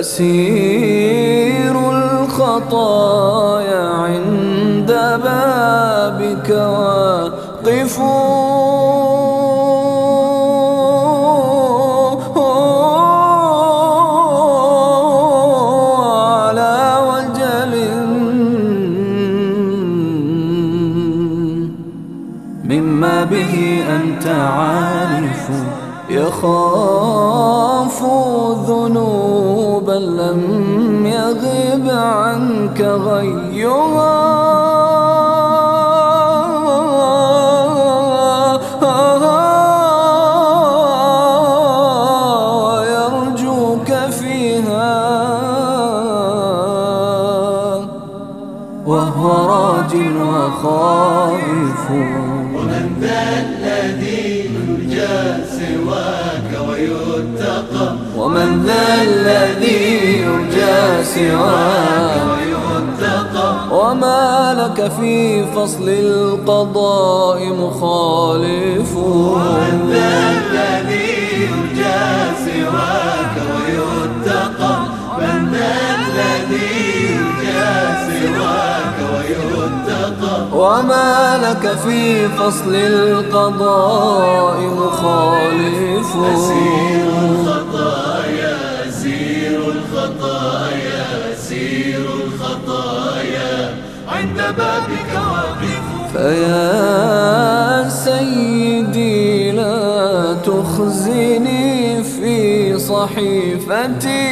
أسير الخطايا عند بابك واقف على وجل مما به أنت عارف. يخاف ذنوبا لم يغب عنك غيها ويرجوك فيها. وهو راج وخائف. ومن ذا الذي يرجى سواك ويتقى ومن ذا الذي يرجى سواك؟ ويتقى وما لك في فصل القضاء مخالف ومن ذا الذي وما لك في فصل القضاء مخالف. أسير الخطايا أسير الخطايا أسير الخطايا. عند بابك واقف. فيا سيدي لا تخزني في صحيفتي.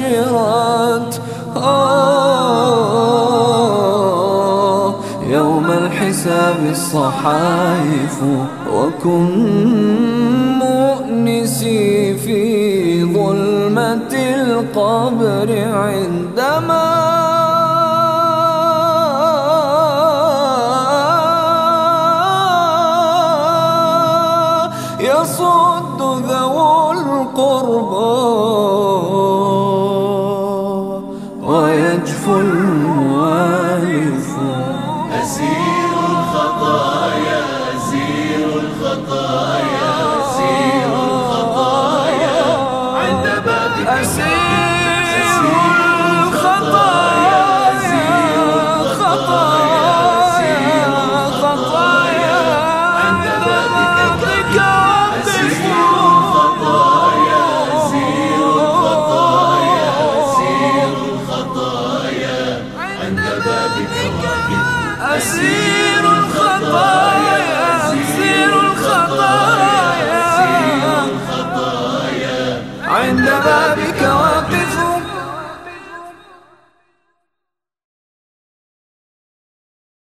نشرت آه يوم الحساب الصحائف وكن مؤنسي في ظلمة القبر عندما يصد ذو القربى. ويجفو الموالف أسير الخطايا أسير الخطايا أسير الخطايا. عند بابك أسير بابك واقف أسير الخطايا